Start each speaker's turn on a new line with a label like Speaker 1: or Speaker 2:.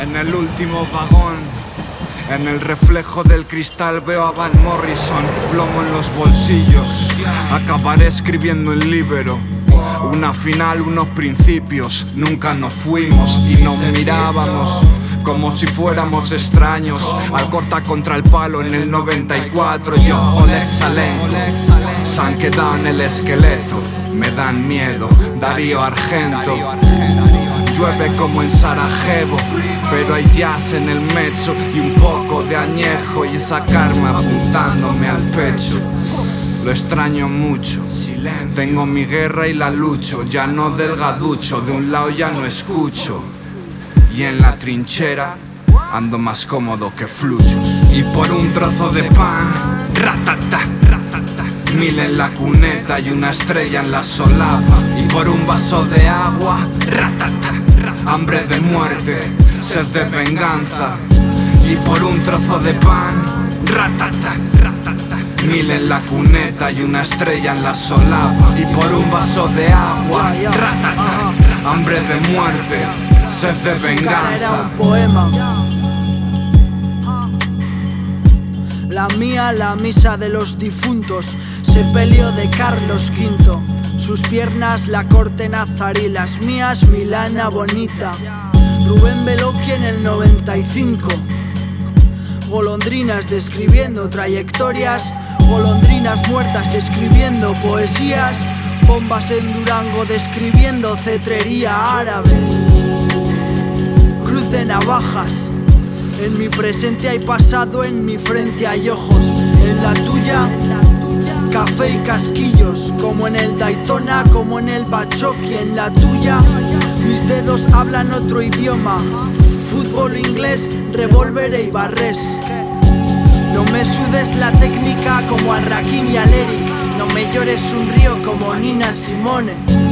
Speaker 1: En el último vagón, en el reflejo del cristal veo a Van Morrison, plomo en los bolsillos. Acabaré escribiendo el libro. Una final, unos principios, nunca nos fuimos y nos mirábamos como si fuéramos extraños. Al corta contra el palo en el 94, yo Oleg Salenko, se han quedado en el esqueleto, me dan miedo, Darío Argento. Llueve como en Sarajevo, pero hay jazz en el mezzo y un poco de añejo y esa karma apuntándome al pecho. Lo extraño mucho. Tengo mi guerra y la lucho, ya no delgaducho, de un lado ya no escucho. Y en la trinchera ando más cómodo que fluchos. Y por un trozo de pan, ratata, ratata. Mil en la cuneta y una estrella en la solapa. Y por un vaso de agua, ratata, hambre de muerte, sed de venganza. Y por un trozo de pan, ratata, ratata. Mil en la cuneta y una estrella en la solapa. Y por un vaso de agua, ratata, hambre de muerte, sed de
Speaker 2: cara era
Speaker 1: venganza.
Speaker 2: un poema. La mía, la misa de los difuntos, sepelio de Carlos V. Sus piernas, la corte nazarí, las mías, Milana Bonita. Rubén Beloki en el 95. Golondrinas describiendo trayectorias, golondrinas muertas escribiendo poesías, bombas en Durango describiendo cetrería árabe cruce navajas. En mi presente hay pasado, en mi frente hay ojos. En la tuya, café y casquillos. Como en el Daytona, como en el Bachoqui. En la tuya, mis dedos hablan otro idioma. Fútbol inglés, revólver y barres. No me sudes la técnica como al Rakim y al Eric. No me llores un río como Nina Simone.